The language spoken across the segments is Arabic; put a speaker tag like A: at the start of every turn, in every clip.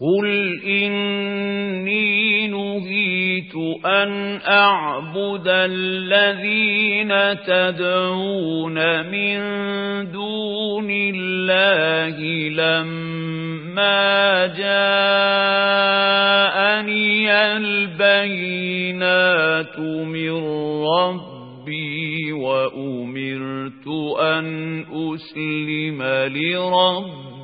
A: قل إني نهيت أن أعبد الذين تدعون من دون الله لما جاءني البينات من ربي وأمرت أن أسلم لربي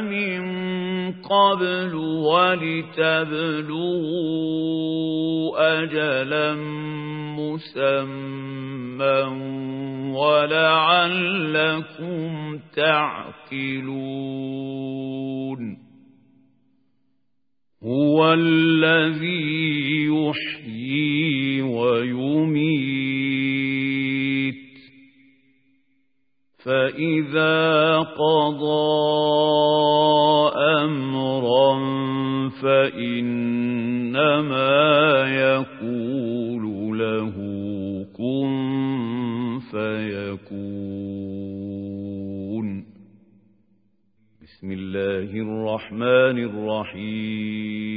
A: من قبل ولتبلغوا أجلا مسمى ولعلكم تعقلون هو الذي يحيي ويميت فإذا قضى أمرا فإنما يقول له كن فيكون بسم الله الرحمن الرحيم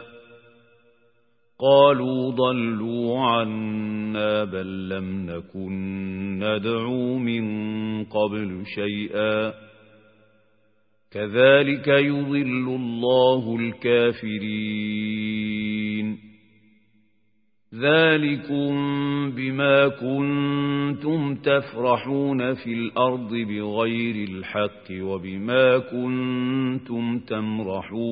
A: قالوا ضلوا عنا بل لم نكن ندعو من قبل شيئا. كذلك يضل الله الكافرين. ذلكم بما كنتم تفرحون في الأرض بغير الحق وبما كنتم تمرحون.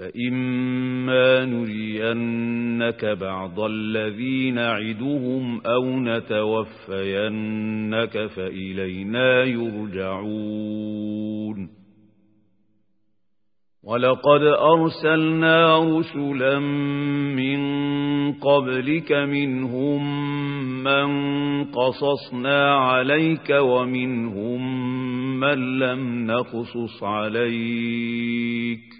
A: فإما نرينك بعض الذين نعدهم أو نتوفينك فإلينا يرجعون ولقد أرسلنا رسلا من قبلك منهم من قصصنا عليك ومنهم من لم نقصص عليك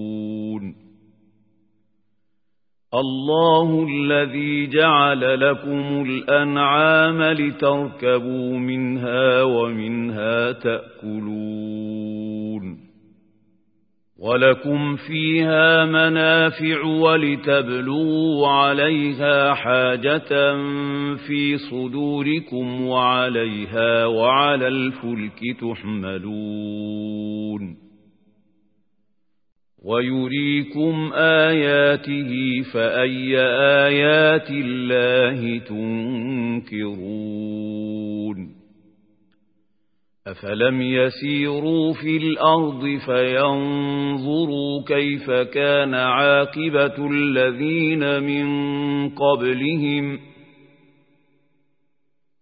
A: الله الذي جعل لكم الأنعام لتركبوا منها ومنها تأكلون ولكم فيها منافع ولتبلغوا عليها حاجة في صدوركم وعليها وعلى الفلك تحملون ويريكم آياته فأي آيات الله تنكرون أفلم يسيروا في الأرض فينظروا كيف كان عاقبة الذين من قبلهم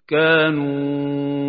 A: كانوا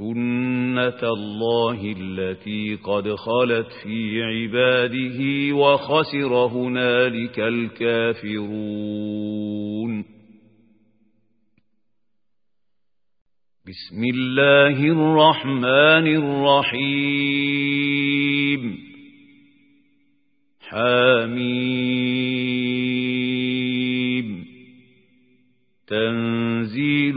A: سنة الله التي قد خلت في عباده وخسر هنالك الكافرون. بسم الله الرحمن الرحيم. حميم. تنزيل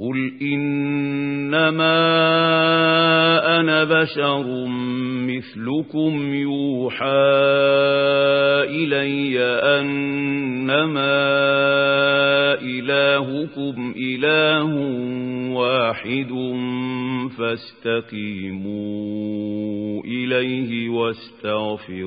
A: قل إنما أنا بشر مثلكم يوحى إلي أنما إلهكم إله واحد فاستقيموا إليه واستغفروه